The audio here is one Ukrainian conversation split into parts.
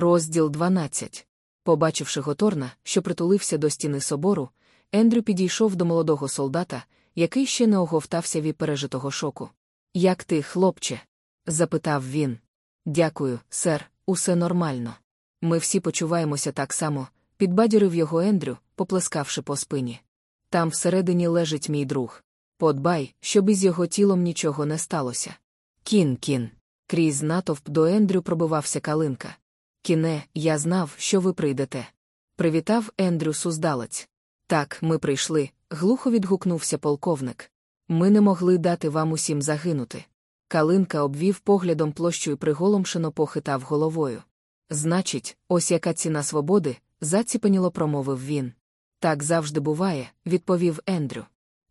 Розділ 12. Побачивши Готорна, що притулився до стіни собору, Ендрю підійшов до молодого солдата, який ще не оговтався від пережитого шоку. Як ти, хлопче? запитав він. Дякую, сер, усе нормально. Ми всі почуваємося так само, підбадьорив його Ендрю, поплескавши по спині. Там всередині лежить мій друг. Подбай, щоб із його тілом нічого не сталося. Кін, кін. Крізь натовп до Ендрю пробивався калинка. Кіне, я знав, що ви прийдете. Привітав Ендрю суздалець. Так, ми прийшли, глухо відгукнувся полковник. Ми не могли дати вам усім загинути. Калинка обвів поглядом площу і приголомшено похитав головою. Значить, ось яка ціна свободи, заціпаніло промовив він. Так завжди буває, відповів Ендрю.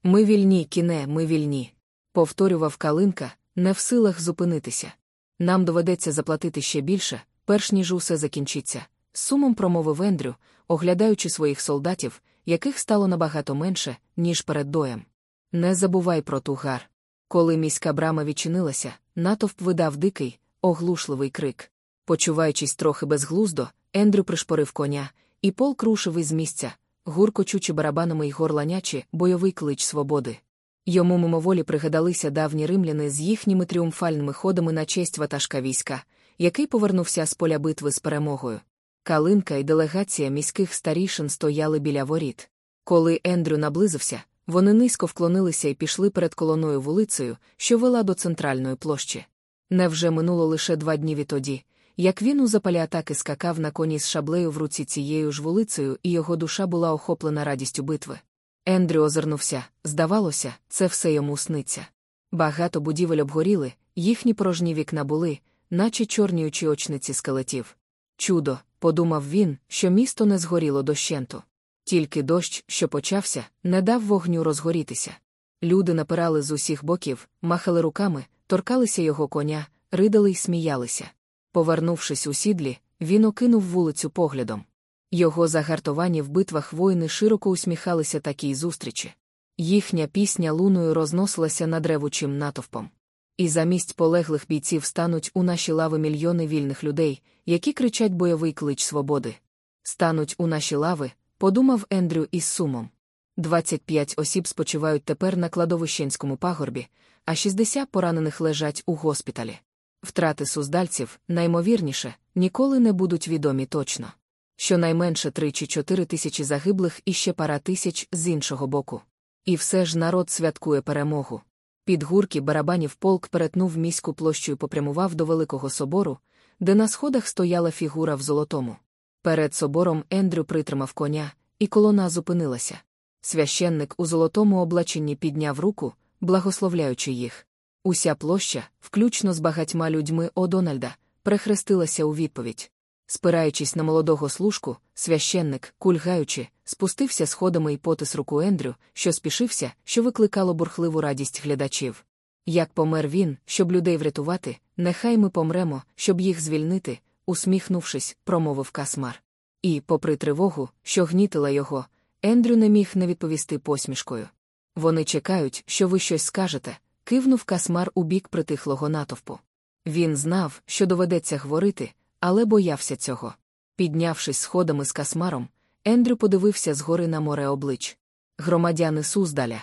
Ми вільні, кіне, ми вільні. Повторював Калинка, не в силах зупинитися. Нам доведеться заплатити ще більше, перш ніж усе закінчиться. Сумом промовив Ендрю, оглядаючи своїх солдатів, яких стало набагато менше, ніж перед доєм. Не забувай про тугар. Коли міська брама відчинилася, натовп видав дикий, оглушливий крик. Почуваючись трохи безглуздо, Ендрю пришпорив коня, і полк рушив із місця, гуркочучи барабанами й горланячи бойовий клич свободи. Йому мимоволі пригадалися давні римляни з їхніми тріумфальними ходами на честь ватажка війська, який повернувся з поля битви з перемогою. Калинка і делегація міських старішин стояли біля воріт. Коли Ендрю наблизився, вони низько вклонилися і пішли перед колоною вулицею, що вела до центральної площі. Невже минуло лише два дні відтоді, як він у запалі атаки скакав на коні з шаблею в руці цією ж вулицею, і його душа була охоплена радістю битви. Ендрю озирнувся, здавалося, це все йому сниться. Багато будівель обгоріли, їхні порожні вікна були, наче чорніючі очниці скелетів. Чудо, подумав він, що місто не згоріло дощенту. Тільки дощ, що почався, не дав вогню розгорітися. Люди напирали з усіх боків, махали руками, торкалися його коня, ридали й сміялися. Повернувшись у сідлі, він окинув вулицю поглядом. Його загартовані в битвах воїни широко усміхалися такій зустрічі. Їхня пісня луною розносилася над ревучим натовпом. І замість полеглих бійців стануть у наші лави мільйони вільних людей, які кричать бойовий клич свободи. Стануть у наші лави, подумав Ендрю із сумом. 25 осіб спочивають тепер на кладовищенському пагорбі, а 60 поранених лежать у госпіталі. Втрати суздальців, наймовірніше, ніколи не будуть відомі точно. Щонайменше 3 чи 4 тисячі загиблих і ще пара тисяч з іншого боку. І все ж народ святкує перемогу. Під гурки барабанів полк перетнув міську площу і попрямував до Великого собору, де на сходах стояла фігура в золотому. Перед собором Ендрю притримав коня, і колона зупинилася. Священник у золотому облаченні підняв руку, благословляючи їх. Уся площа, включно з багатьма людьми Одональда, прихрестилася у відповідь. Спираючись на молодого служку, священник, кульгаючи, спустився сходами і потис руку Ендрю, що спішився, що викликало бурхливу радість глядачів. Як помер він, щоб людей врятувати, нехай ми помремо, щоб їх звільнити, усміхнувшись, промовив касмар. І, попри тривогу, що гнітила його, Ендрю не міг не відповісти посмішкою. Вони чекають, що ви щось скажете, кивнув касмар у бік притихлого натовпу. Він знав, що доведеться говорити, але боявся цього. Піднявшись сходами з касмаром, Ендрю подивився згори на море облич. Громадяни Суздаля.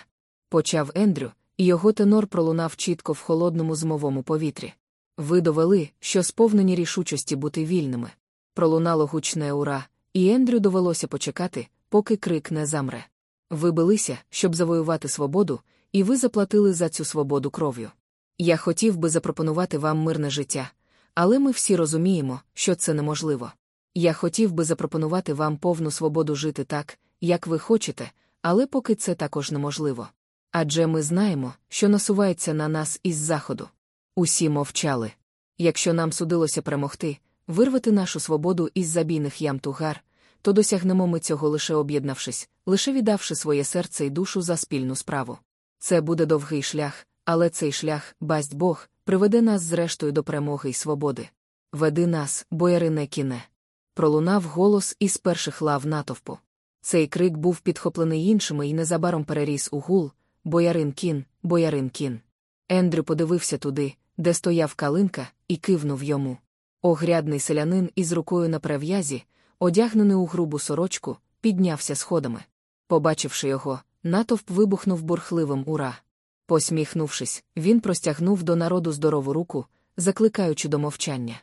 Почав Ендрю, і його тенор пролунав чітко в холодному змовому повітрі. Ви довели, що сповнені рішучості бути вільними. Пролунало гучне ура, і Ендрю довелося почекати, поки крик не замре. Ви билися, щоб завоювати свободу, і ви заплатили за цю свободу кров'ю. Я хотів би запропонувати вам мирне життя, але ми всі розуміємо, що це неможливо. Я хотів би запропонувати вам повну свободу жити так, як ви хочете, але поки це також неможливо. Адже ми знаємо, що насувається на нас із заходу. Усі мовчали. Якщо нам судилося перемогти, вирвати нашу свободу із забійних ям тугар, то досягнемо ми цього лише об'єднавшись, лише віддавши своє серце і душу за спільну справу. Це буде довгий шлях, але цей шлях, басть Бог, приведе нас зрештою до перемоги й свободи. Веди нас, боярине кіне. Пролунав голос із перших лав натовпу. Цей крик був підхоплений іншими і незабаром переріс у гул Боярин кін, боярин кін. Ендрю подивився туди, де стояв калинка, і кивнув йому. Огрядний селянин із рукою на перев'язі, одягнений у грубу сорочку, піднявся сходами. Побачивши його, натовп вибухнув бурхливим ура. Посміхнувшись, він простягнув до народу здорову руку, закликаючи до мовчання.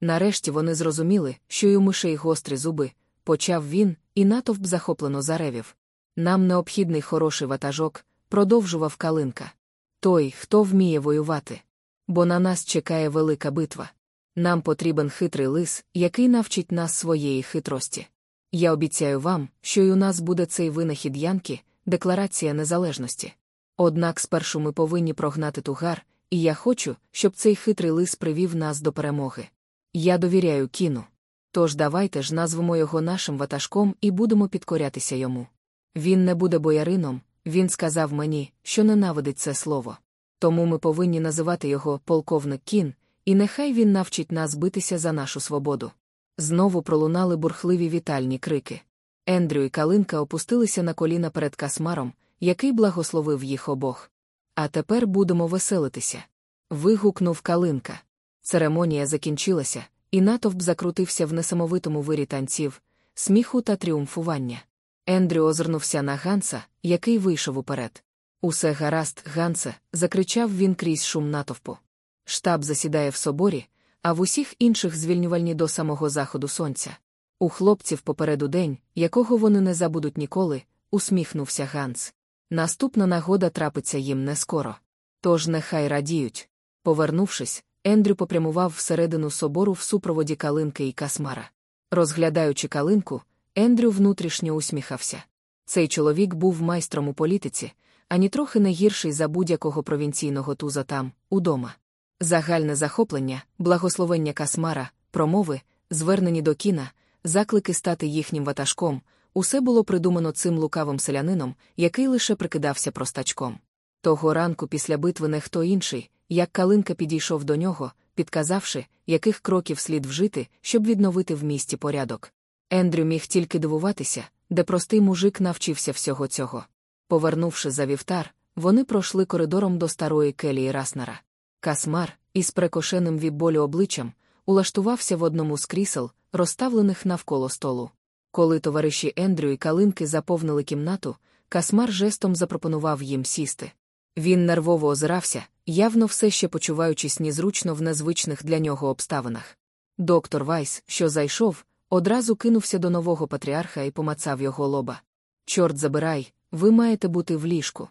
Нарешті вони зрозуміли, що й у мишей гострі зуби, почав він, і натовп захоплено заревів. Нам необхідний хороший ватажок, продовжував Калинка. Той, хто вміє воювати. Бо на нас чекає велика битва. Нам потрібен хитрий лис, який навчить нас своєї хитрості. Я обіцяю вам, що й у нас буде цей винахід Янки, декларація незалежності. Однак спершу ми повинні прогнати тугар, і я хочу, щоб цей хитрий лис привів нас до перемоги. Я довіряю кіну. Тож давайте ж назвемо його нашим ватажком і будемо підкорятися йому. Він не буде боярином, він сказав мені, що ненавидить це слово. Тому ми повинні називати його полковник кін, і нехай він навчить нас битися за нашу свободу. Знову пролунали бурхливі вітальні крики. Ендрю і Калинка опустилися на коліна перед касмаром, який благословив їх обох. А тепер будемо веселитися. Вигукнув Калинка. Церемонія закінчилася, і натовп закрутився в несамовитому вирі танців, сміху та тріумфування. Ендрю озирнувся на Ганса, який вийшов уперед. Усе гаразд, Гансе, закричав він крізь шум натовпу. Штаб засідає в соборі, а в усіх інших звільнювальні до самого заходу сонця. У хлопців попереду день, якого вони не забудуть ніколи, усміхнувся Ганс. Наступна нагода трапиться їм не скоро. Тож нехай радіють. Повернувшись, Ендрю попрямував всередину собору в супроводі калинки і касмара. Розглядаючи калинку, Ендрю внутрішньо усміхався. Цей чоловік був майстром у політиці, ані трохи не гірший за будь-якого провінційного туза там, удома. Загальне захоплення, благословення касмара, промови, звернені до кіна, заклики стати їхнім ватажком, усе було придумано цим лукавим селянином, який лише прикидався простачком. Того ранку після битви не хто інший, як Калинка підійшов до нього, підказавши, яких кроків слід вжити, щоб відновити в місті порядок. Ендрю міг тільки дивуватися, де простий мужик навчився всього цього. Повернувши за вівтар, вони пройшли коридором до старої келії Раснера. Касмар, із прекошеним від болю обличчям, улаштувався в одному з крісел, розставлених навколо столу. Коли товариші Ендрю і Калинки заповнили кімнату, Касмар жестом запропонував їм сісти. Він нервово озирався, явно все ще почуваючись незручно в незвичних для нього обставинах. Доктор Вайс, що зайшов, одразу кинувся до нового патріарха і помацав його лоба. Чорт забирай, ви маєте бути в ліжку.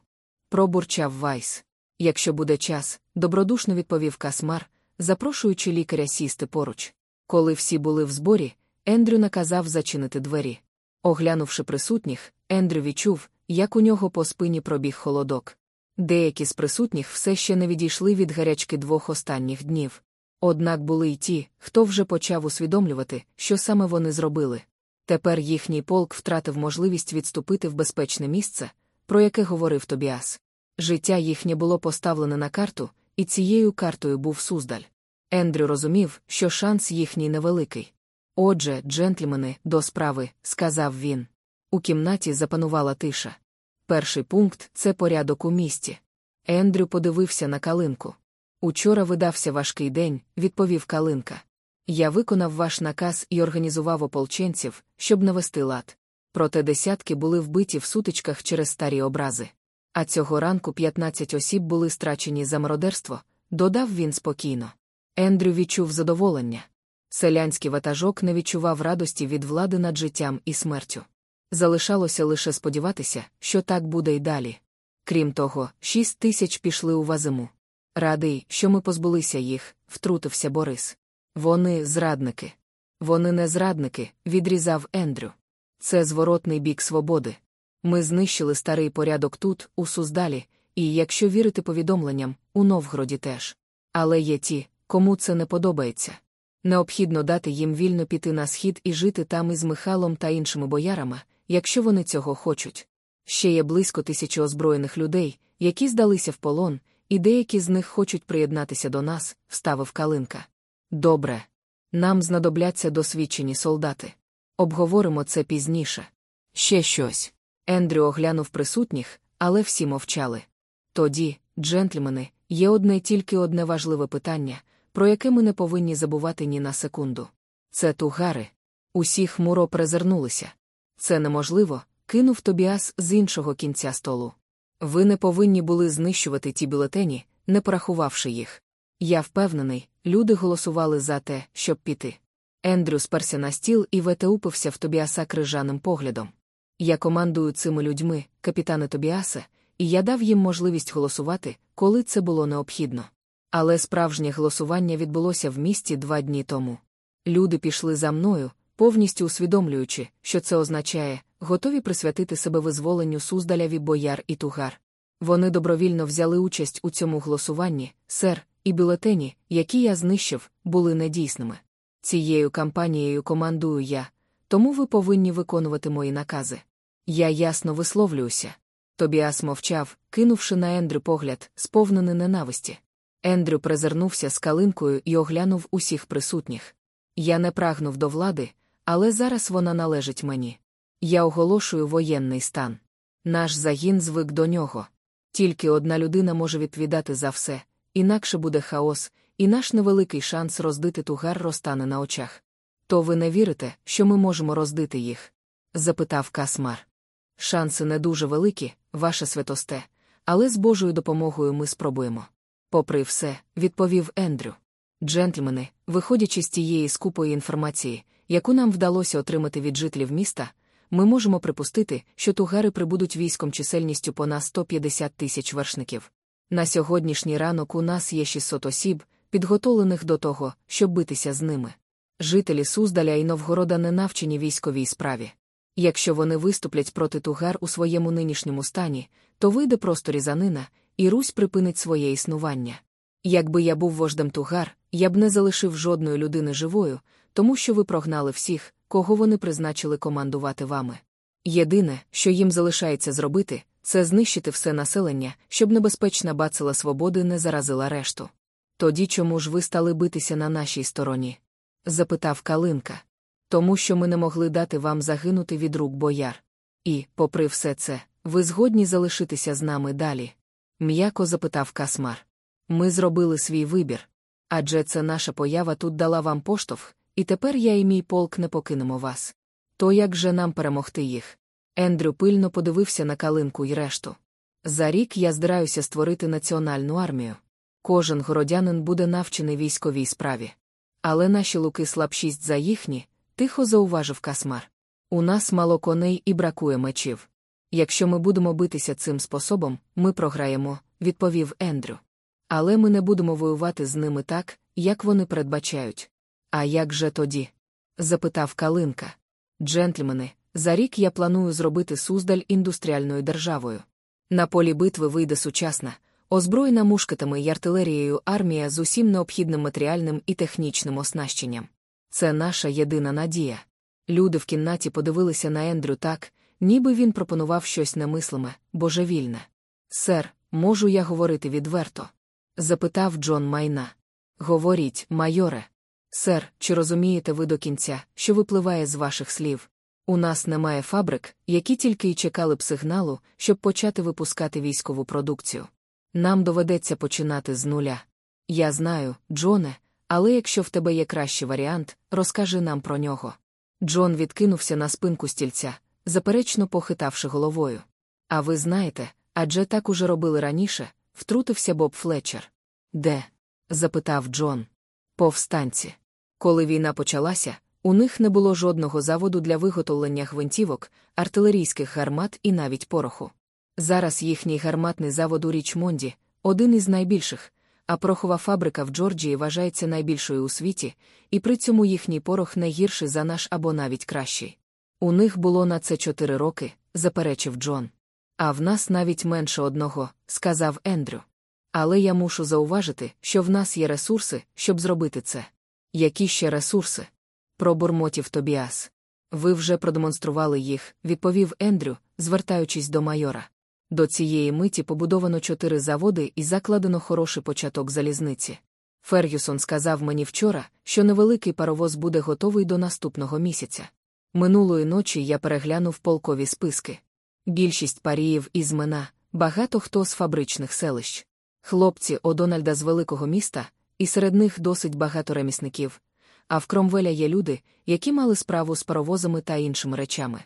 Пробурчав Вайс. Якщо буде час, добродушно відповів Касмар, запрошуючи лікаря сісти поруч. Коли всі були в зборі, Ендрю наказав зачинити двері. Оглянувши присутніх, Ендрю відчув, як у нього по спині пробіг холодок. Деякі з присутніх все ще не відійшли від гарячки двох останніх днів. Однак були й ті, хто вже почав усвідомлювати, що саме вони зробили. Тепер їхній полк втратив можливість відступити в безпечне місце, про яке говорив Тобіас. Життя їхнє було поставлене на карту, і цією картою був суздаль. Ендрю розумів, що шанс їхній невеликий. Отже, джентльмени, до справи, сказав він. У кімнаті запанувала тиша. Перший пункт це порядок у місті. Ендрю подивився на калинку. Учора видався важкий день, відповів Калинка. Я виконав ваш наказ і організував ополченців, щоб навести лад. Проте десятки були вбиті в сутичках через старі образи. А цього ранку 15 осіб були страчені за мародерство, додав він спокійно. Ендрю відчув задоволення. Селянський ватажок не відчував радості від влади над життям і смертю. Залишалося лише сподіватися, що так буде й далі. Крім того, шість тисяч пішли у вазиму. Радий, що ми позбулися їх, втрутився Борис. Вони зрадники. Вони не зрадники, відрізав Ендрю. Це зворотний бік свободи. Ми знищили старий порядок тут, у Суздалі, і, якщо вірити повідомленням, у Новгороді теж. Але є ті, кому це не подобається. Необхідно дати їм вільно піти на схід і жити там із Михайлом та іншими боярами, якщо вони цього хочуть. Ще є близько тисячі озброєних людей, які здалися в полон, і деякі з них хочуть приєднатися до нас, вставив Калинка. Добре. Нам знадобляться досвідчені солдати. Обговоримо це пізніше. Ще щось. Ендрю оглянув присутніх, але всі мовчали. Тоді, джентльмени, є одне тільки одне важливе питання, про яке ми не повинні забувати ні на секунду. Це тугари. Усі хмуро презирнулися. Це неможливо, кинув Тобіас з іншого кінця столу. Ви не повинні були знищувати ті бюлетені, не порахувавши їх. Я впевнений, люди голосували за те, щоб піти. Ендрю сперся на стіл і ветеупився в Тобіаса крижаним поглядом. Я командую цими людьми, капітане Тобіасе, і я дав їм можливість голосувати, коли це було необхідно. Але справжнє голосування відбулося в місті два дні тому. Люди пішли за мною, повністю усвідомлюючи, що це означає, готові присвятити себе визволенню суздаляві бояр і тугар. Вони добровільно взяли участь у цьому голосуванні, сер, і бюлетені, які я знищив, були недійсними. Цією кампанією командую я, тому ви повинні виконувати мої накази. Я ясно висловлююся. Тобіас мовчав, кинувши на Ендрю погляд, сповнений ненависті. Ендрю презирнувся з калинкою і оглянув усіх присутніх. Я не прагнув до влади, але зараз вона належить мені. Я оголошую воєнний стан. Наш загін звик до нього. Тільки одна людина може відповідати за все, інакше буде хаос, і наш невеликий шанс роздити тугар розтане на очах. То ви не вірите, що ми можемо роздити їх? запитав Касмар. Шанси не дуже великі, ваше святосте, але з Божою допомогою ми спробуємо. Попри все, відповів Ендрю. Джентльмени, виходячи з тієї скупої інформації, яку нам вдалося отримати від жителів міста, ми можемо припустити, що тугари прибудуть військом чисельністю понад 150 тисяч вершників. На сьогоднішній ранок у нас є 600 осіб, підготовлених до того, щоб битися з ними. Жителі Суздаля і Новгорода не навчені військовій справі. Якщо вони виступлять проти тугар у своєму нинішньому стані, то вийде просто різанина, і Русь припинить своє існування. Якби я був вождем тугар, я б не залишив жодної людини живою, тому що ви прогнали всіх, кого вони призначили командувати вами. Єдине, що їм залишається зробити, це знищити все населення, щоб небезпечна бацила свободи не заразила решту. Тоді чому ж ви стали битися на нашій стороні? запитав Калинка. Тому що ми не могли дати вам загинути від рук бояр. І, попри все це, ви згодні залишитися з нами далі? М'яко запитав Касмар. Ми зробили свій вибір. Адже це наша поява тут дала вам поштовх, і тепер я і мій полк не покинемо вас. То як же нам перемогти їх? Ендрю пильно подивився на калинку й решту. За рік я збираюся створити національну армію. Кожен городянин буде навчений військовій справі. Але наші луки слабшість за їхні, тихо зауважив Касмар. У нас мало коней і бракує мечів. Якщо ми будемо битися цим способом, ми програємо, відповів Ендрю. Але ми не будемо воювати з ними так, як вони передбачають. А як же тоді? запитав Калинка. Джентльмени, за рік я планую зробити Суздаль індустріальною державою. На полі битви вийде сучасна, озброєна мушкетами й артилерією армія з усім необхідним матеріальним і технічним оснащенням. Це наша єдина надія. Люди в кімнаті подивилися на Ендрю так, ніби він пропонував щось немислиме, божевільне. Сер, можу я говорити відверто? запитав Джон Майна. Говоріть, майоре. Сер, чи розумієте ви до кінця, що випливає з ваших слів? У нас немає фабрик, які тільки й чекали б сигналу, щоб почати випускати військову продукцію. Нам доведеться починати з нуля. Я знаю, Джоне, але якщо в тебе є кращий варіант, розкажи нам про нього. Джон відкинувся на спинку стільця, заперечно похитавши головою. А ви знаєте, адже так уже робили раніше, втрутився Боб Флетчер. Де? запитав Джон. Повстанці. Коли війна почалася, у них не було жодного заводу для виготовлення гвинтівок, артилерійських гармат і навіть пороху. Зараз їхній гарматний завод у Річмонді один із найбільших, а порохова фабрика в Джорджії вважається найбільшою у світі, і при цьому їхній порох не гірший за наш або навіть кращий. У них було на це чотири роки, заперечив Джон. А в нас навіть менше одного, сказав Ендрю. Але я мушу зауважити, що в нас є ресурси, щоб зробити це. Які ще ресурси? Пробурмотів Тобіас. Ви вже продемонстрували їх, відповів Ендрю, звертаючись до майора. До цієї миті побудовано чотири заводи і закладено хороший початок залізниці. Фергюсон сказав мені вчора, що невеликий паровоз буде готовий до наступного місяця. Минулої ночі я переглянув полкові списки. Більшість паріїв із мена, багато хто з фабричних селищ. Хлопці Одональда з великого міста, і серед них досить багато ремісників. А в Кромвеля є люди, які мали справу з паровозами та іншими речами.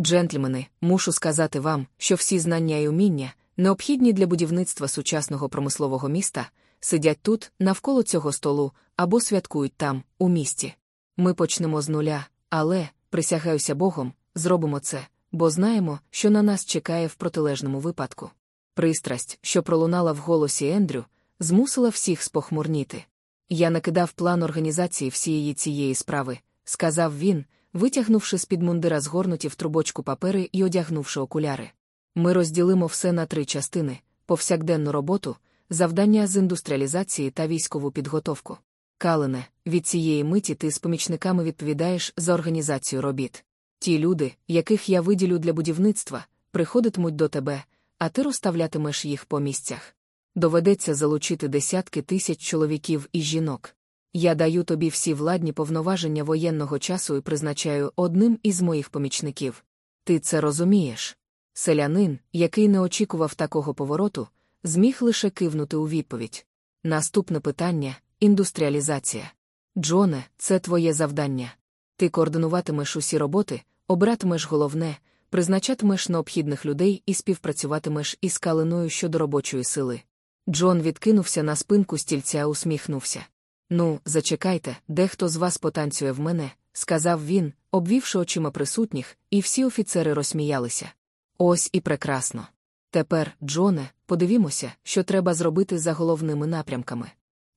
Джентльмени, мушу сказати вам, що всі знання і уміння, необхідні для будівництва сучасного промислового міста, сидять тут, навколо цього столу, або святкують там, у місті. Ми почнемо з нуля, але, присягаюся Богом, зробимо це, бо знаємо, що на нас чекає в протилежному випадку. Пристрасть, що пролунала в голосі Ендрю, змусила всіх спохмурніти. Я накидав план організації всієї цієї справи, сказав він, витягнувши з під мундира згорнуті в трубочку папери і одягнувши окуляри. Ми розділимо все на три частини: повсякденну роботу, завдання з індустріалізації та військову підготовку. Калене, від цієї миті ти з помічниками відповідаєш за організацію робіт. Ті люди, яких я виділю для будівництва, приходитимуть до тебе, а ти розставлятимеш їх по місцях. Доведеться залучити десятки тисяч чоловіків і жінок. Я даю тобі всі владні повноваження воєнного часу і призначаю одним із моїх помічників. Ти це розумієш? Селянин, який не очікував такого повороту, зміг лише кивнути у відповідь. Наступне питання індустріалізація. Джоне, це твоє завдання. Ти координуватимеш усі роботи, обратимеш головне, призначатимеш необхідних людей і співпрацюватимеш із калиною щодо робочої сили. Джон відкинувся на спинку стільця, усміхнувся. Ну, зачекайте, дехто з вас потанцює в мене, сказав він, обвівши очима присутніх, і всі офіцери розсміялися. Ось і прекрасно. Тепер, Джоне, подивімося, що треба зробити за головними напрямками.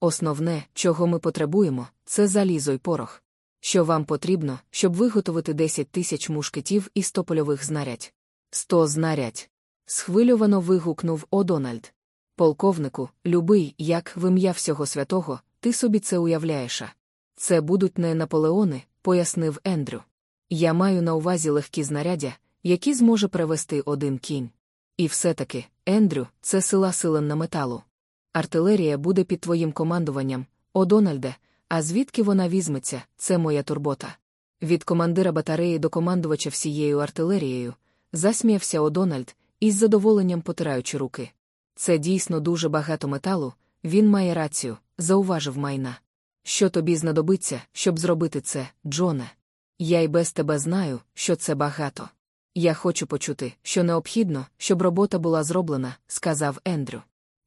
Основне, чого ми потребуємо, це залізо й порох. Що вам потрібно, щоб виготовити 10 тисяч мушкетів і 100 польових знарядь? Сто знарядь. Схвильовано вигукнув Одональд. Полковнику, любий, як в ім'я всього святого, ти собі це уявляєш. Це будуть не Наполеони, пояснив Ендрю. Я маю на увазі легкі знаряддя, які зможе привести один кінь. І все-таки, Ендрю, це сила силен на металу. Артилерія буде під твоїм командуванням, о Дональде, а звідки вона візьметься, це моя турбота. Від командира батареї до командувача всією артилерією, засміявся Одональд, із задоволенням потираючи руки. Це дійсно дуже багато металу, він має рацію, зауважив майна. Що тобі знадобиться, щоб зробити це, Джоне? Я й без тебе знаю, що це багато. Я хочу почути, що необхідно, щоб робота була зроблена, сказав Ендрю.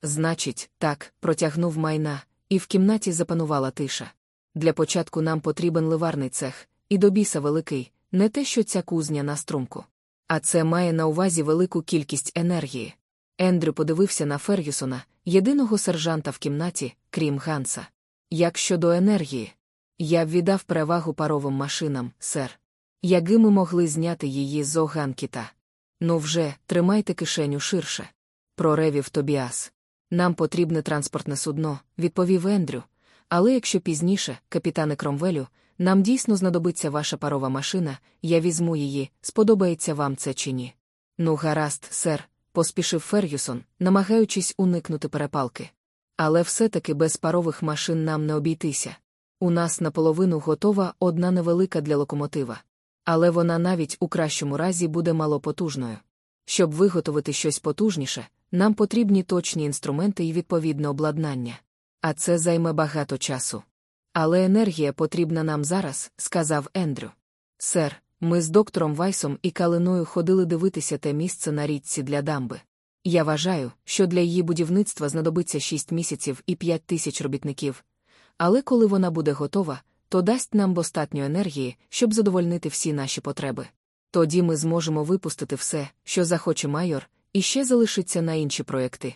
Значить, так, протягнув майна, і в кімнаті запанувала тиша. Для початку нам потрібен ливарний цех, і до біса великий, не те, що ця кузня на струмку. А це має на увазі велику кількість енергії. Ендрю подивився на Фергюсона, єдиного сержанта в кімнаті, крім Ганса. Як щодо енергії, я віддав перевагу паровим машинам, сер. Яги ми могли зняти її з Оганкіта. Ну вже, тримайте кишеню ширше. Проревів Тобіас. Нам потрібне транспортне судно, відповів Ендрю. Але якщо пізніше, капітане Кромвелю, нам дійсно знадобиться ваша парова машина, я візьму її, сподобається вам це чи ні. Ну, гаразд, сер, поспішив Фергюсон, намагаючись уникнути перепалки. Але все-таки без парових машин нам не обійтися. У нас наполовину готова одна невелика для локомотива. Але вона навіть у кращому разі буде малопотужною. Щоб виготовити щось потужніше, нам потрібні точні інструменти і відповідне обладнання. А це займе багато часу. Але енергія потрібна нам зараз, сказав Ендрю. Сер, ми з доктором Вайсом і Калиною ходили дивитися те місце на річці для дамби. Я вважаю, що для її будівництва знадобиться 6 місяців і 5 тисяч робітників. Але коли вона буде готова, то дасть нам достатньо енергії, щоб задовольнити всі наші потреби. Тоді ми зможемо випустити все, що захоче майор, і ще залишиться на інші проекти.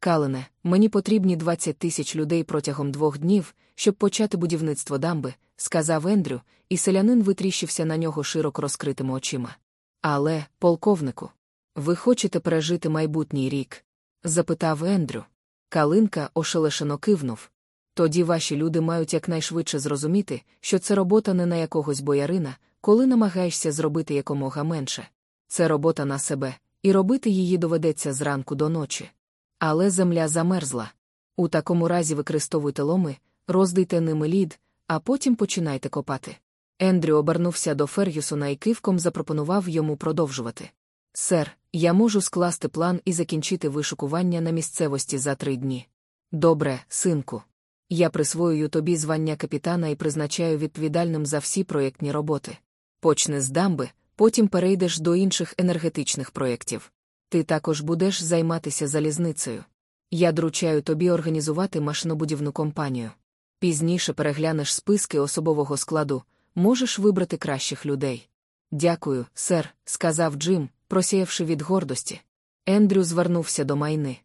Калене, мені потрібні 20 тисяч людей протягом двох днів, щоб почати будівництво дамби, сказав Ендрю, і селянин витріщився на нього широко розкритими очима. Але, полковнику, ви хочете пережити майбутній рік? запитав Ендрю. Калинка ошелешено кивнув. Тоді ваші люди мають якнайшвидше зрозуміти, що це робота не на якогось боярина, коли намагаєшся зробити якомога менше. Це робота на себе, і робити її доведеться зранку до ночі. Але земля замерзла. У такому разі використовуйте ломи, роздайте ними лід, а потім починайте копати. Ендрю обернувся до Фергюсона і кивком запропонував йому продовжувати. Сер, я можу скласти план і закінчити вишукування на місцевості за три дні. Добре, синку. Я присвоюю тобі звання капітана і призначаю відповідальним за всі проєктні роботи. Почни з дамби, потім перейдеш до інших енергетичних проєктів. Ти також будеш займатися залізницею. Я доручаю тобі організувати машинобудівну компанію. Пізніше переглянеш списки особового складу, можеш вибрати кращих людей. Дякую, сер, сказав Джим, просіявши від гордості. Ендрю звернувся до майни.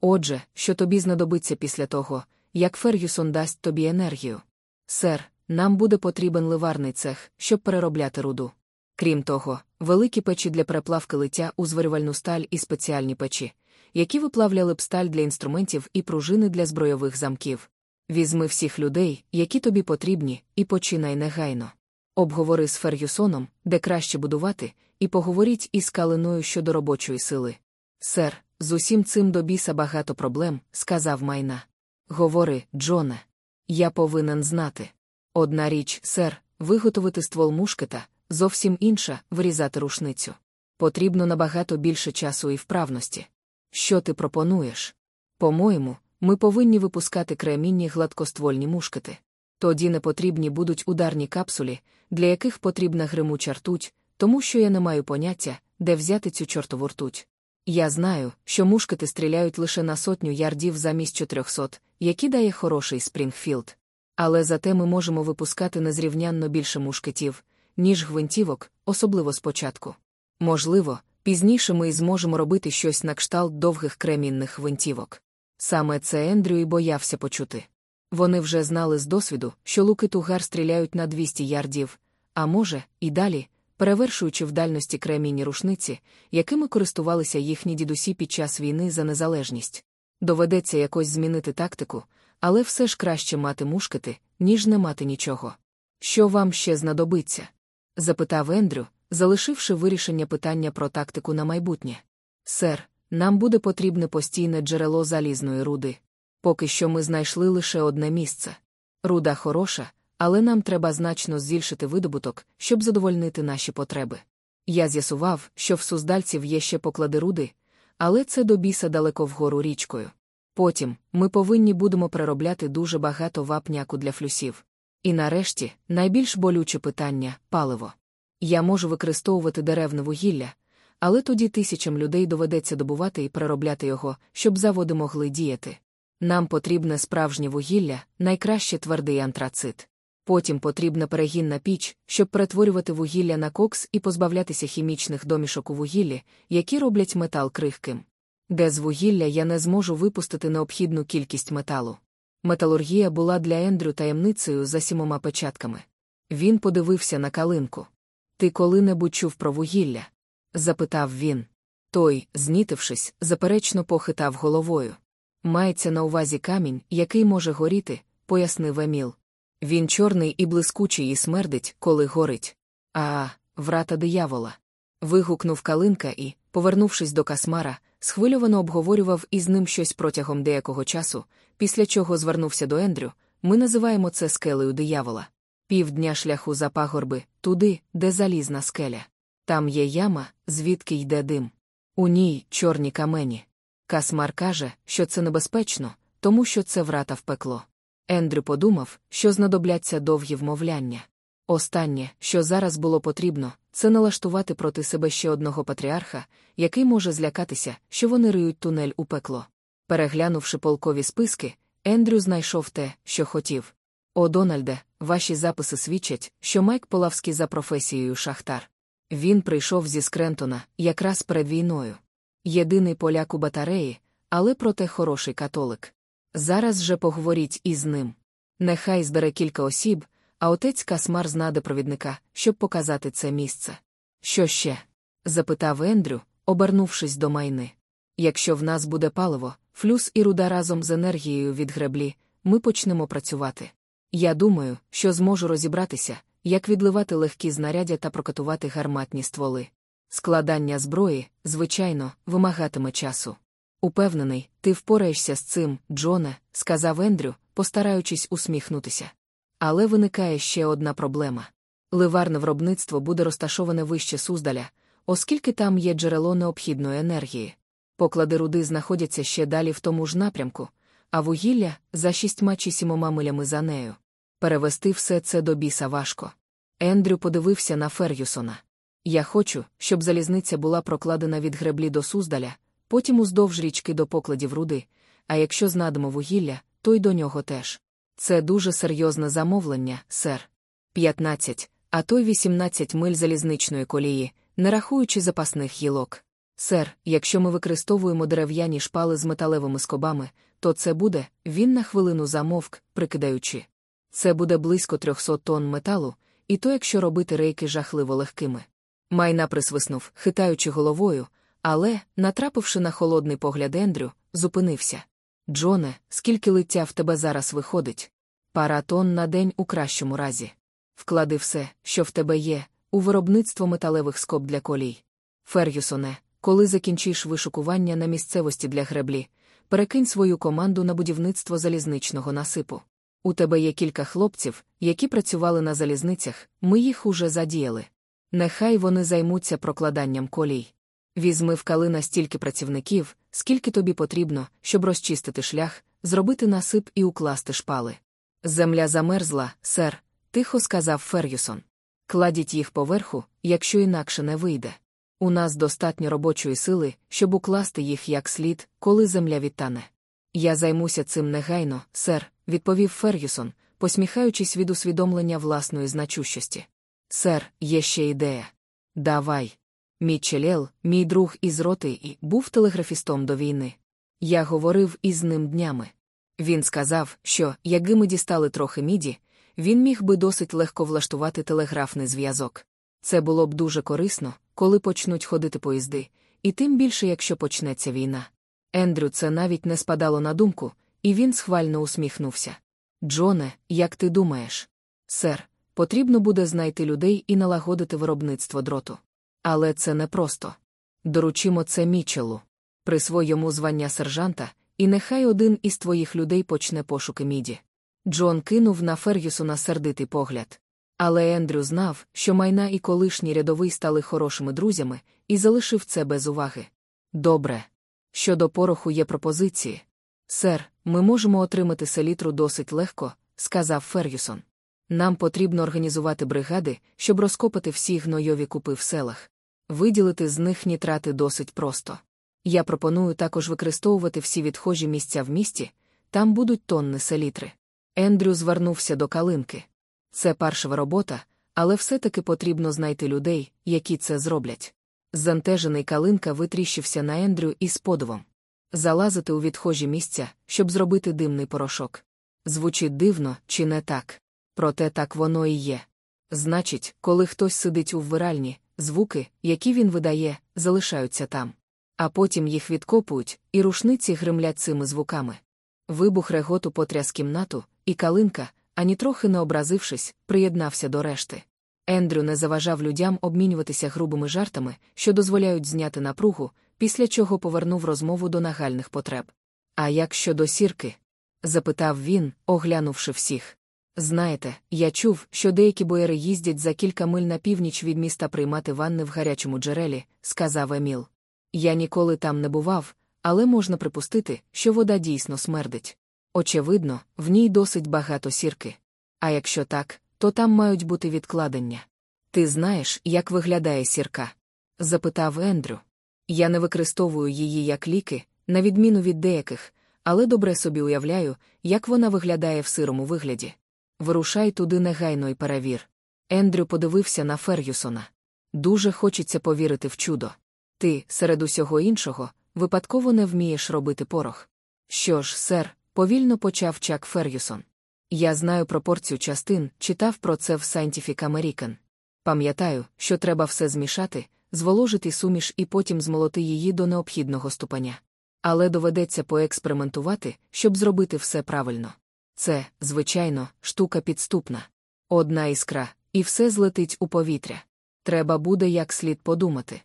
Отже, що тобі знадобиться після того, як Фергюсон дасть тобі енергію. Сер, нам буде потрібен ливарний цех, щоб переробляти руду. Крім того, великі печі для переплавки лиття у зварювальну сталь і спеціальні печі, які виплавляли б сталь для інструментів і пружини для збройових замків. Візьми всіх людей, які тобі потрібні, і починай негайно. Обговори з Фергюсоном, де краще будувати, і поговоріть із Калиною щодо робочої сили. Сер, з усім цим до біса багато проблем, сказав майна. Говори, Джоне. Я повинен знати. Одна річ, сер, виготовити ствол мушкета, зовсім інша вирізати рушницю. Потрібно набагато більше часу і вправності. Що ти пропонуєш? По-моєму, ми повинні випускати кремінні гладкоствольні мушкети. Тоді не потрібні будуть ударні капсулі, для яких потрібна гримуча ртуть, тому що я не маю поняття, де взяти цю чортову ртуть. Я знаю, що мушкети стріляють лише на сотню ярдів замість 400, які дає хороший Спрінгфілд. Але зате ми можемо випускати незрівнянно більше мушкетів, ніж гвинтівок, особливо спочатку. Можливо, пізніше ми й зможемо робити щось на кшталт довгих кремінних гвинтівок. Саме це Ендрю і боявся почути. Вони вже знали з досвіду, що луки тугар стріляють на 200 ярдів, а може, і далі, перевершуючи в дальності кремінні рушниці, якими користувалися їхні дідусі під час війни за незалежність. Доведеться якось змінити тактику, але все ж краще мати мушкети, ніж не мати нічого. Що вам ще знадобиться? запитав Ендрю, залишивши вирішення питання про тактику на майбутнє. Сер, нам буде потрібне постійне джерело залізної руди. Поки що ми знайшли лише одне місце. Руда хороша, але нам треба значно збільшити видобуток, щоб задовольнити наші потреби. Я з'ясував, що в суздальців є ще поклади руди, але це до біса далеко вгору річкою. Потім ми повинні будемо переробляти дуже багато вапняку для флюсів. І нарешті найбільш болюче питання паливо. Я можу використовувати деревне вугілля, але тоді тисячам людей доведеться добувати і переробляти його, щоб заводи могли діяти. Нам потрібне справжнє вугілля, найкраще твердий антрацит. Потім потрібна перегінна піч, щоб перетворювати вугілля на кокс і позбавлятися хімічних домішок у вугіллі, які роблять метал крихким. Без вугілля я не зможу випустити необхідну кількість металу. Металургія була для Ендрю таємницею за сімома печатками. Він подивився на калинку. Ти коли-небудь чув про вугілля? запитав він. Той, знітившись, заперечно похитав головою. Мається на увазі камінь, який може горіти, пояснив Еміл. Він чорний і блискучий і смердить, коли горить. А, врата диявола. Вигукнув Калинка і, повернувшись до касмара, схвильовано обговорював із ним щось протягом деякого часу, після чого звернувся до Ендрю. Ми називаємо це скелею диявола. Півдня шляху за пагорби, туди, де залізна скеля. Там є яма, звідки йде дим. У ній чорні камені. Касмар каже, що це небезпечно, тому що це врата в пекло. Ендрю подумав, що знадобляться довгі вмовляння. Останнє, що зараз було потрібно, це налаштувати проти себе ще одного патріарха, який може злякатися, що вони риють тунель у пекло. Переглянувши полкові списки, Ендрю знайшов те, що хотів. О, Дональде, ваші записи свідчать, що Майк Полавський за професією шахтар. Він прийшов зі Скрентона якраз перед війною. Єдиний поляк у батареї, але проте хороший католик. Зараз же поговоріть із ним. Нехай збере кілька осіб, а отець Касмар знаде провідника, щоб показати це місце. Що ще? запитав Ендрю, обернувшись до майни. Якщо в нас буде паливо, флюс і руда разом з енергією від греблі, ми почнемо працювати. Я думаю, що зможу розібратися, як відливати легкі знаряддя та прокатувати гарматні стволи. Складання зброї, звичайно, вимагатиме часу. Упевнений, ти впораєшся з цим, Джоне, сказав Ендрю, постараючись усміхнутися. Але виникає ще одна проблема. Ливарне виробництво буде розташоване вище Суздаля, оскільки там є джерело необхідної енергії. Поклади руди знаходяться ще далі в тому ж напрямку, а вугілля за шістьма чи сімома милями за нею. Перевести все це до біса важко. Ендрю подивився на Фер'юсона. Я хочу, щоб залізниця була прокладена від греблі до Суздаля, потім уздовж річки до покладів руди, а якщо знадимо вугілля, то й до нього теж. Це дуже серйозне замовлення, сер. 15, а то й 18 миль залізничної колії, не рахуючи запасних гілок. Сер, якщо ми використовуємо дерев'яні шпали з металевими скобами, то це буде, він на хвилину замовк, прикидаючи. Це буде близько 300 тонн металу, і то якщо робити рейки жахливо легкими. Майна присвиснув, хитаючи головою, але, натрапивши на холодний погляд Ендрю, зупинився. Джоне, скільки лиття в тебе зараз виходить? Пара тонн на день у кращому разі. Вклади все, що в тебе є, у виробництво металевих скоб для колій. Фер'юсоне, коли закінчиш вишукування на місцевості для греблі, перекинь свою команду на будівництво залізничного насипу. У тебе є кілька хлопців, які працювали на залізницях, ми їх уже задіяли. Нехай вони займуться прокладанням колій. Візьми в калина стільки працівників, скільки тобі потрібно, щоб розчистити шлях, зробити насип і укласти шпали. Земля замерзла, сер, тихо сказав Фер'юсон. Кладіть їх поверху, якщо інакше не вийде. У нас достатньо робочої сили, щоб укласти їх як слід, коли земля відтане. Я займуся цим негайно, сер, відповів Фер'юсон, посміхаючись від усвідомлення власної значущості. Сер, є ще ідея. Давай. Мітчелел, мій друг із роти, і був телеграфістом до війни. Я говорив із ним днями. Він сказав, що, якби ми дістали трохи міді, він міг би досить легко влаштувати телеграфний зв'язок. Це було б дуже корисно, коли почнуть ходити поїзди, і тим більше, якщо почнеться війна. Ендрю це навіть не спадало на думку, і він схвально усміхнувся. Джоне, як ти думаєш? Сер, потрібно буде знайти людей і налагодити виробництво дроту. Але це непросто. Доручимо це Мічелу. Присвой йому звання сержанта, і нехай один із твоїх людей почне пошуки міді. Джон кинув на Фер'юсона сердитий погляд. Але Ендрю знав, що Майна і колишній рядовий стали хорошими друзями, і залишив це без уваги. Добре. Щодо пороху є пропозиції. Сер, ми можемо отримати селітру досить легко, сказав Фер'юсон. Нам потрібно організувати бригади, щоб розкопати всі гнойові купи в селах. Виділити з них нітрати досить просто. Я пропоную також використовувати всі відхожі місця в місті, там будуть тонни селітри. Ендрю звернувся до калинки. Це паршива робота, але все-таки потрібно знайти людей, які це зроблять. Зантежений калинка витріщився на Ендрю із подивом. Залазити у відхожі місця, щоб зробити димний порошок. Звучить дивно, чи не так? Проте так воно і є. Значить, коли хтось сидить у вбиральні, звуки, які він видає, залишаються там. А потім їх відкопують, і рушниці гримлять цими звуками. Вибух реготу потряс кімнату, і калинка, ані трохи не образившись, приєднався до решти. Ендрю не заважав людям обмінюватися грубими жартами, що дозволяють зняти напругу, після чого повернув розмову до нагальних потреб. А як щодо сірки? запитав він, оглянувши всіх. Знаєте, я чув, що деякі боєри їздять за кілька миль на північ від міста приймати ванни в гарячому джерелі, сказав Еміл. Я ніколи там не бував, але можна припустити, що вода дійсно смердить. Очевидно, в ній досить багато сірки. А якщо так, то там мають бути відкладення. Ти знаєш, як виглядає сірка? запитав Ендрю. Я не використовую її як ліки, на відміну від деяких, але добре собі уявляю, як вона виглядає в сирому вигляді. Вирушай туди негайно і перевір. Ендрю подивився на Фер'юсона. Дуже хочеться повірити в чудо. Ти, серед усього іншого, випадково не вмієш робити порох. Що ж, сер, повільно почав Чак Фер'юсон. Я знаю пропорцію частин, читав про це в Scientific American. Пам'ятаю, що треба все змішати, зволожити суміш і потім змолоти її до необхідного ступеня. Але доведеться поекспериментувати, щоб зробити все правильно. Це, звичайно, штука підступна. Одна іскра, і все злетить у повітря. Треба буде як слід подумати.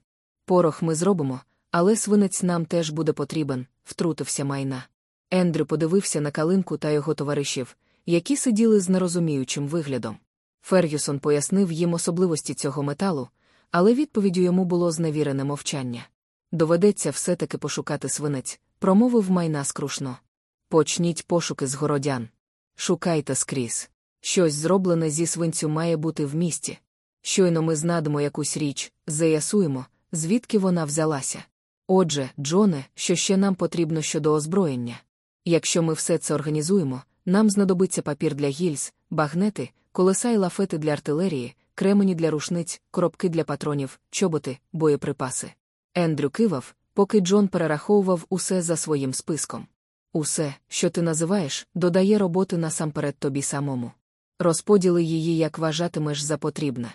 Порох ми зробимо, але свинець нам теж буде потрібен, втрутився майна. Ендрю подивився на калинку та його товаришів, які сиділи з нерозуміючим виглядом. Фергюсон пояснив їм особливості цього металу, але відповіддю йому було зневірене мовчання. Доведеться все-таки пошукати свинець, промовив майна скрушно. Почніть пошуки з городян. Шукайте скрізь. Щось зроблене зі свинцю має бути в місті. Щойно ми знайдемо якусь річ, заясуємо, звідки вона взялася. Отже, Джоне, що ще нам потрібно щодо озброєння. Якщо ми все це організуємо, нам знадобиться папір для гільз, багнети, колеса і лафети для артилерії, кремені для рушниць, коробки для патронів, чоботи, боєприпаси. Ендрю кивав, поки Джон перераховував усе за своїм списком. Усе, що ти називаєш, додає роботи насамперед тобі самому. Розподіли її, як вважатимеш за потрібне.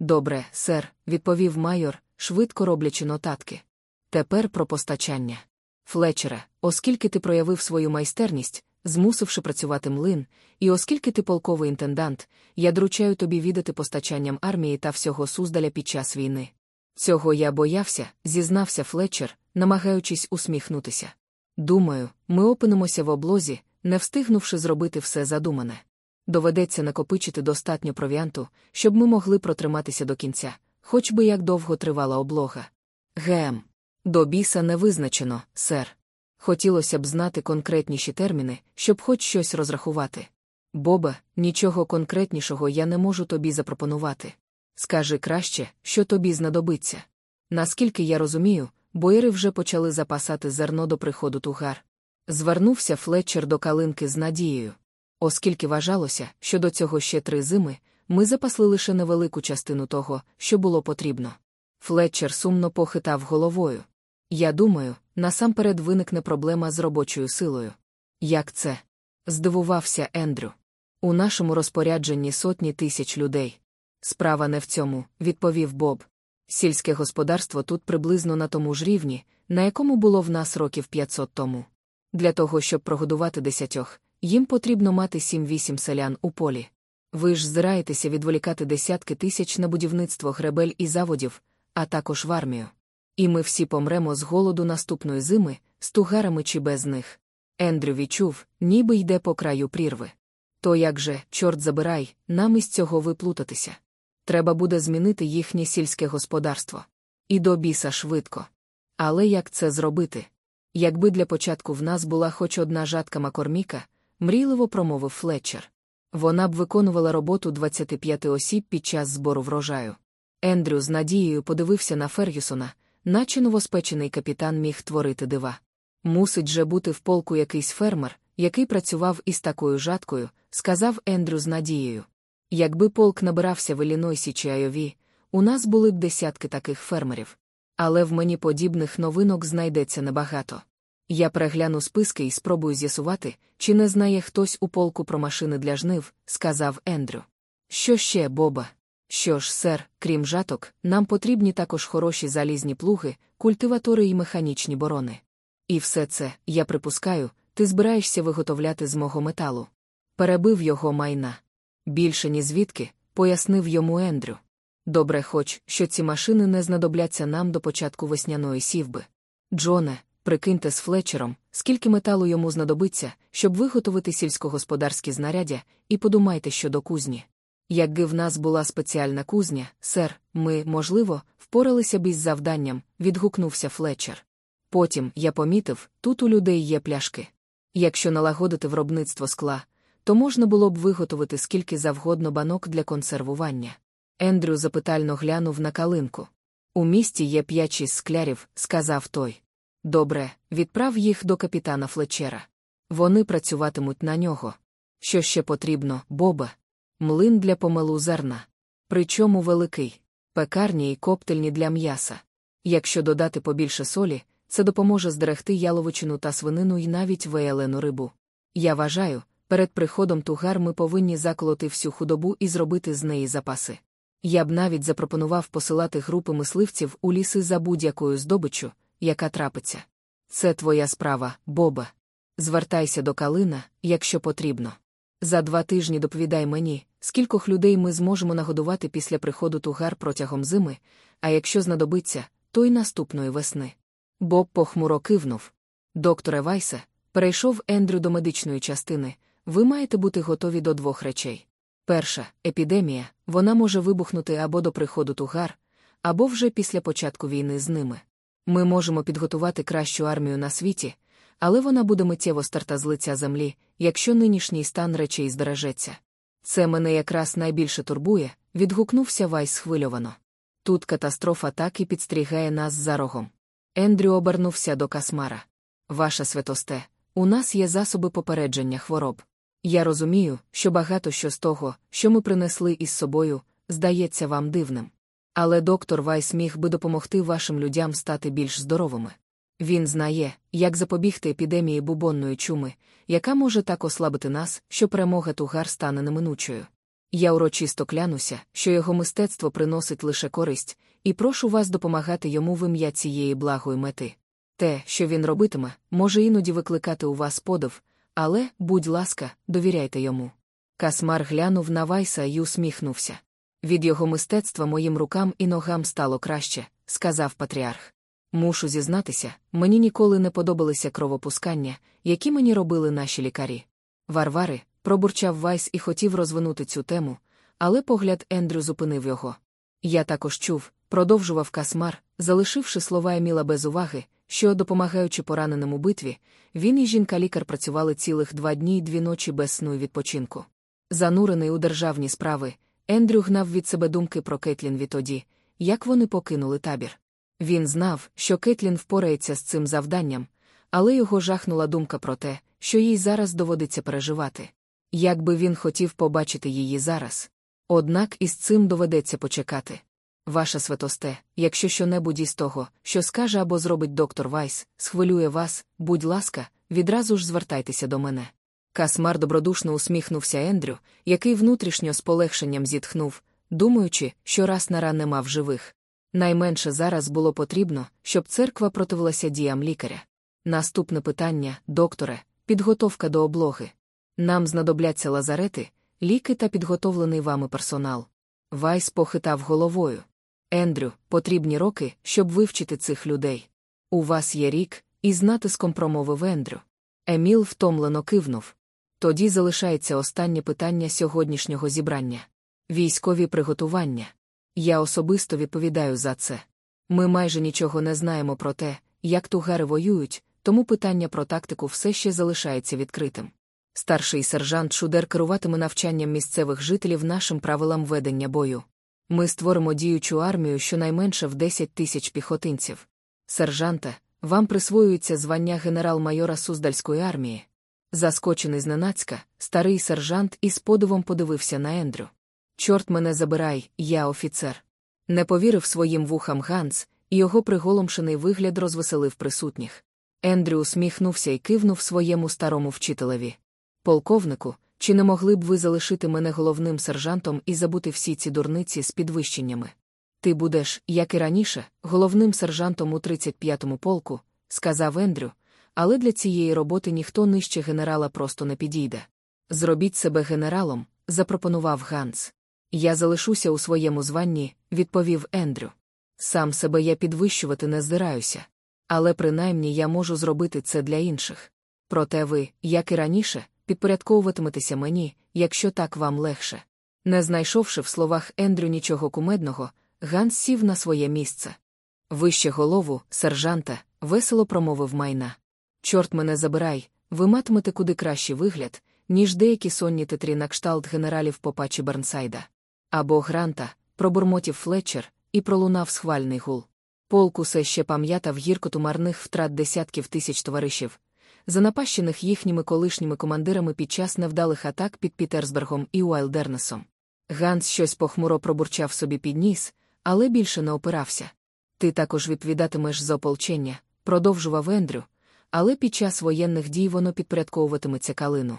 Добре, сер, відповів майор, швидко роблячи нотатки. Тепер про постачання. Флетчере, оскільки ти проявив свою майстерність, змусивши працювати млин, і оскільки ти полковий інтендант, я доручаю тобі відати постачанням армії та всього Суздаля під час війни. Цього я боявся, зізнався Флетчер, намагаючись усміхнутися. Думаю, ми опинимося в облозі, не встигнувши зробити все задумане. Доведеться накопичити достатньо провіанту, щоб ми могли протриматися до кінця, хоч би як довго тривала облога. ГМ. До біса не визначено, сер. Хотілося б знати конкретніші терміни, щоб хоч щось розрахувати. Боба, нічого конкретнішого я не можу тобі запропонувати. Скажи краще, що тобі знадобиться. Наскільки я розумію, боєри вже почали запасати зерно до приходу тугар. Звернувся Флетчер до калинки з надією. Оскільки вважалося, що до цього ще три зими, ми запасли лише невелику частину того, що було потрібно. Флетчер сумно похитав головою. Я думаю, насамперед виникне проблема з робочою силою. Як це? здивувався Ендрю. У нашому розпорядженні сотні тисяч людей. Справа не в цьому, відповів Боб. Сільське господарство тут приблизно на тому ж рівні, на якому було в нас років 500 тому. Для того, щоб прогодувати десятьох, їм потрібно мати 7-8 селян у полі. Ви ж зираєтеся відволікати десятки тисяч на будівництво гребель і заводів, а також в армію. І ми всі помремо з голоду наступної зими, з тугарами чи без них. Ендрю відчув, ніби йде по краю прірви. То як же, чорт забирай, нам із цього виплутатися. Треба буде змінити їхнє сільське господарство. І до біса швидко. Але як це зробити? Якби для початку в нас була хоч одна жатка Макорміка, мрійливо промовив Флетчер. Вона б виконувала роботу 25 осіб під час збору врожаю. Ендрю з надією подивився на Фергюсона, наче новоспечений капітан міг творити дива. Мусить же бути в полку якийсь фермер, який працював із такою жаткою, сказав Ендрю з надією. Якби полк набирався в Іллінойсі чи Айові, у нас були б десятки таких фермерів. Але в мені подібних новинок знайдеться небагато. Я перегляну списки і спробую з'ясувати, чи не знає хтось у полку про машини для жнив, сказав Ендрю. Що ще, Боба? Що ж, сер, крім жаток, нам потрібні також хороші залізні плуги, культиватори і механічні борони. І все це, я припускаю, ти збираєшся виготовляти з мого металу. Перебив його майна. Більше ні звідки, пояснив йому Ендрю. Добре, хоч, що ці машини не знадобляться нам до початку весняної сівби. Джоне, прикиньте з флетчером, скільки металу йому знадобиться, щоб виготовити сільськогосподарські знаряддя, і подумайте щодо кузні. Якби в нас була спеціальна кузня, сер, ми, можливо, впоралися б із завданням, відгукнувся Флетчер. Потім, я помітив, тут у людей є пляшки. Якщо налагодити виробництво скла, то можна було б виготовити скільки завгодно банок для консервування. Ендрю запитально глянув на калинку. У місті є п'ять-шість склярів, сказав той. Добре, відправ їх до капітана Флетчера. Вони працюватимуть на нього. Що ще потрібно, Боба? Млин для помилу зерна. Причому великий, пекарні і коптельні для м'яса. Якщо додати побільше солі, це допоможе здерегти яловичину та свинину і навіть веялену рибу. Я вважаю, перед приходом тугар ми повинні заколоти всю худобу і зробити з неї запаси. Я б навіть запропонував посилати групи мисливців у ліси за будь-якою здобиччю, яка трапиться. Це твоя справа, Боба. Звертайся до Калина, якщо потрібно. За два тижні доповідай мені, скількох людей ми зможемо нагодувати після приходу тугар протягом зими, а якщо знадобиться, то й наступної весни. Боб похмуро кивнув. Докторе Вайсе, перейшов Ендрю до медичної частини. Ви маєте бути готові до двох речей. Перша епідемія, вона може вибухнути або до приходу тугар, або вже після початку війни з ними. Ми можемо підготувати кращу армію на світі, але вона буде миттєво старта з лиця землі, якщо нинішній стан речей збережеться. Це мене якраз найбільше турбує, відгукнувся Вайс схвильовано. Тут катастрофа так і підстрігає нас за рогом. Ендрю обернувся до Касмара. Ваша святосте, у нас є засоби попередження хвороб. Я розумію, що багато що з того, що ми принесли із собою, здається вам дивним. Але доктор Вайс міг би допомогти вашим людям стати більш здоровими. Він знає, як запобігти епідемії бубонної чуми, яка може так ослабити нас, що перемога тугар стане неминучою. Я урочисто клянуся, що його мистецтво приносить лише користь, і прошу вас допомагати йому в ім'я цієї благої мети. Те, що він робитиме, може іноді викликати у вас подив, але, будь ласка, довіряйте йому. Касмар глянув на Вайса і усміхнувся. Від його мистецтва моїм рукам і ногам стало краще, сказав патріарх. Мушу зізнатися, мені ніколи не подобалися кровопускання, які мені робили наші лікарі. Варвари, пробурчав Вайс і хотів розвинути цю тему, але погляд Ендрю зупинив його. Я також чув, продовжував Касмар, залишивши слова Еміла без уваги, що, допомагаючи пораненим у битві, він і жінка-лікар працювали цілих два дні й дві ночі без сну і відпочинку. Занурений у державні справи, Ендрю гнав від себе думки про Кетлін відтоді, як вони покинули табір. Він знав, що Кетлін впорається з цим завданням, але його жахнула думка про те, що їй зараз доводиться переживати. Як би він хотів побачити її зараз. Однак із цим доведеться почекати. Ваша святосте, якщо щонебудь із того, що скаже або зробить доктор Вайс, схвилює вас, будь ласка, відразу ж звертайтеся до мене. Касмар добродушно усміхнувся Ендрю, який внутрішньо з полегшенням зітхнув, думаючи, що Раснара нема в живих. Найменше зараз було потрібно, щоб церква противилася діям лікаря. Наступне питання, докторе, підготовка до облоги. Нам знадобляться лазарети, ліки та підготовлений вами персонал. Вайс похитав головою. Ендрю, потрібні роки, щоб вивчити цих людей. У вас є рік, і з натиском промовив Ендрю. Еміл втомлено кивнув. Тоді залишається останнє питання сьогоднішнього зібрання військові приготування. Я особисто відповідаю за це. Ми майже нічого не знаємо про те, як тугари воюють, тому питання про тактику все ще залишається відкритим. Старший сержант Шудер керуватиме навчанням місцевих жителів нашим правилам ведення бою. Ми створимо діючу армію щонайменше в 10 тисяч піхотинців. Сержанте, вам присвоюється звання генерал-майора Суздальської армії. Заскочений зненацька, старий сержант із подивом подивився на Ендрю. Чорт мене забирай, я офіцер. Не повірив своїм вухам Ганс, і його приголомшений вигляд розвеселив присутніх. Ендрю усміхнувся і кивнув своєму старому вчителеві. Полковнику, чи не могли б ви залишити мене головним сержантом і забути всі ці дурниці з підвищеннями? Ти будеш, як і раніше, головним сержантом у 35-му полку, сказав Ендрю, але для цієї роботи ніхто нижче генерала просто не підійде. Зробіть себе генералом, запропонував Ганс. Я залишуся у своєму званні, відповів Ендрю. Сам себе я підвищувати не здираюся. Але принаймні я можу зробити це для інших. Проте ви, як і раніше, підпорядковуватиметеся мені, якщо так вам легше. Не знайшовши в словах Ендрю нічого кумедного, Ганс сів на своє місце. Вище голову, сержанта, весело промовив майна. Чорт мене забирай, ви матимете куди кращий вигляд, ніж деякі сонні тетрі на кшталт генералів Попачі Бернсайда. Або Гранта, пробурмотів Флетчер, і пролунав схвальний гул. Полк усе ще пам'ятав гіркоту марних втрат десятків тисяч товаришів, занапащених їхніми колишніми командирами під час невдалих атак під Пітерсбергом і Уайлдернесом. Ганс щось похмуро пробурчав собі під ніс, але більше не опирався. Ти також відповідатимеш за ополчення, продовжував Ендрю, але під час воєнних дій воно підпорядковуватиметься калину.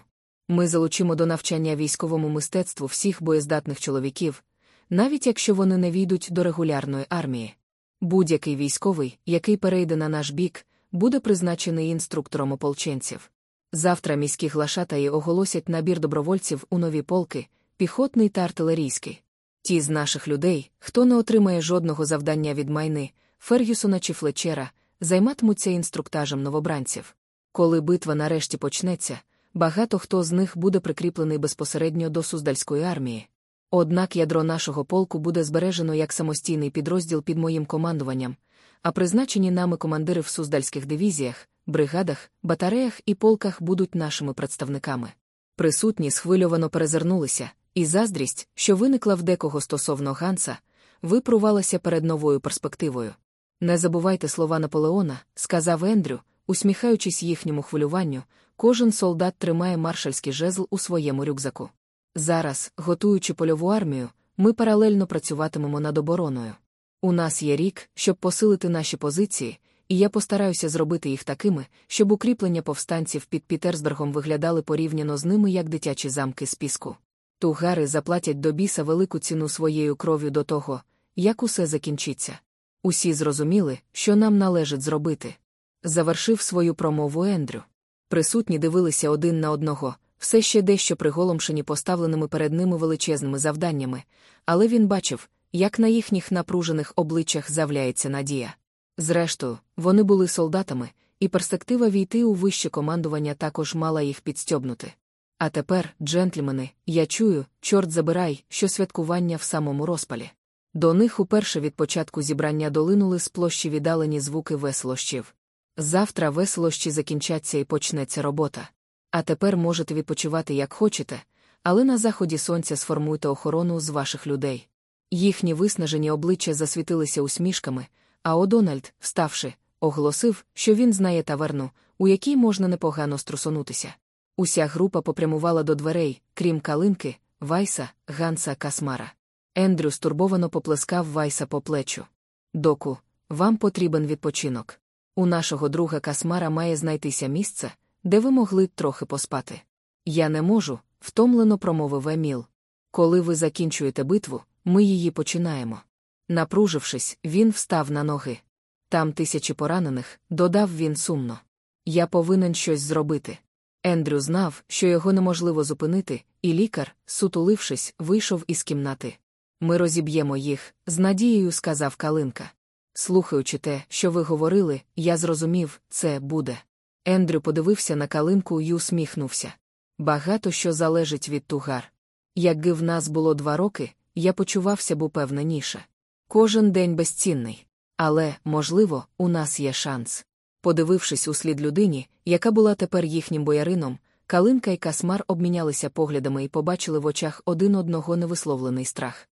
Ми залучимо до навчання військовому мистецтву всіх боєздатних чоловіків, навіть якщо вони не війдуть до регулярної армії. Будь-який військовий, який перейде на наш бік, буде призначений інструктором ополченців. Завтра міські глашатаї оголосять набір добровольців у нові полки, піхотний та артилерійський. Ті з наших людей, хто не отримає жодного завдання від майни, Фергюсона чи Флетчера, займатимуться інструктажем новобранців. Коли битва нарешті почнеться, багато хто з них буде прикріплений безпосередньо до суздальської армії. Однак ядро нашого полку буде збережено як самостійний підрозділ під моїм командуванням, а призначені нами командири в суздальських дивізіях, бригадах, батареях і полках будуть нашими представниками. Присутні схвильовано перезирнулися, і заздрість, що виникла в декого стосовно Ганса, випрувалася перед новою перспективою. Не забувайте слова Наполеона, сказав Ендрю, усміхаючись їхньому хвилюванню, кожен солдат тримає маршальський жезл у своєму рюкзаку. Зараз, готуючи польову армію, ми паралельно працюватимемо над обороною. У нас є рік, щоб посилити наші позиції, і я постараюся зробити їх такими, щоб укріплення повстанців під Пітерсбергом виглядали порівняно з ними як дитячі замки з піску. Тугари заплатять до біса велику ціну своєю кров'ю до того, як усе закінчиться. Усі зрозуміли, що нам належить зробити. Завершив свою промову Ендрю. Присутні дивилися один на одного, все ще дещо приголомшені поставленими перед ними величезними завданнями, але він бачив, як на їхніх напружених обличчях з'являється надія. Зрештою, вони були солдатами, і перспектива війти у вище командування також мала їх підстьобнути. А тепер, джентльмени, я чую, чорт забирай, що святкування в самому розпалі. До них уперше від початку зібрання долинули з площі віддалені звуки веселощів. Завтра веселощі закінчаться і почнеться робота. А тепер можете відпочивати як хочете, але на заході сонця сформуйте охорону з ваших людей. Їхні виснажені обличчя засвітилися усмішками, а Одональд, вставши, оголосив, що він знає таверну, у якій можна непогано струсонутися. Уся група попрямувала до дверей, крім калинки, Вайса, Ганса Касмара. Ендрю стурбовано поплескав Вайса по плечу. Доку, вам потрібен відпочинок. У нашого друга Касмара має знайтися місце, де ви могли трохи поспати. Я не можу, втомлено промовив Еміл. Коли ви закінчуєте битву, ми її починаємо. Напружившись, він встав на ноги. Там тисячі поранених, додав він сумно. Я повинен щось зробити. Ендрю знав, що його неможливо зупинити, і лікар, сутулившись, вийшов із кімнати. Ми розіб'ємо їх, з надією сказав Калинка. Слухаючи те, що ви говорили, я зрозумів, це буде. Ендрю подивився на калинку і усміхнувся. Багато що залежить від тугар. Якби в нас було два роки, я почувався б упевненіше. Кожен день безцінний. Але, можливо, у нас є шанс. Подивившись у слід людині, яка була тепер їхнім боярином, Калинка і Касмар обмінялися поглядами і побачили в очах один одного невисловлений страх.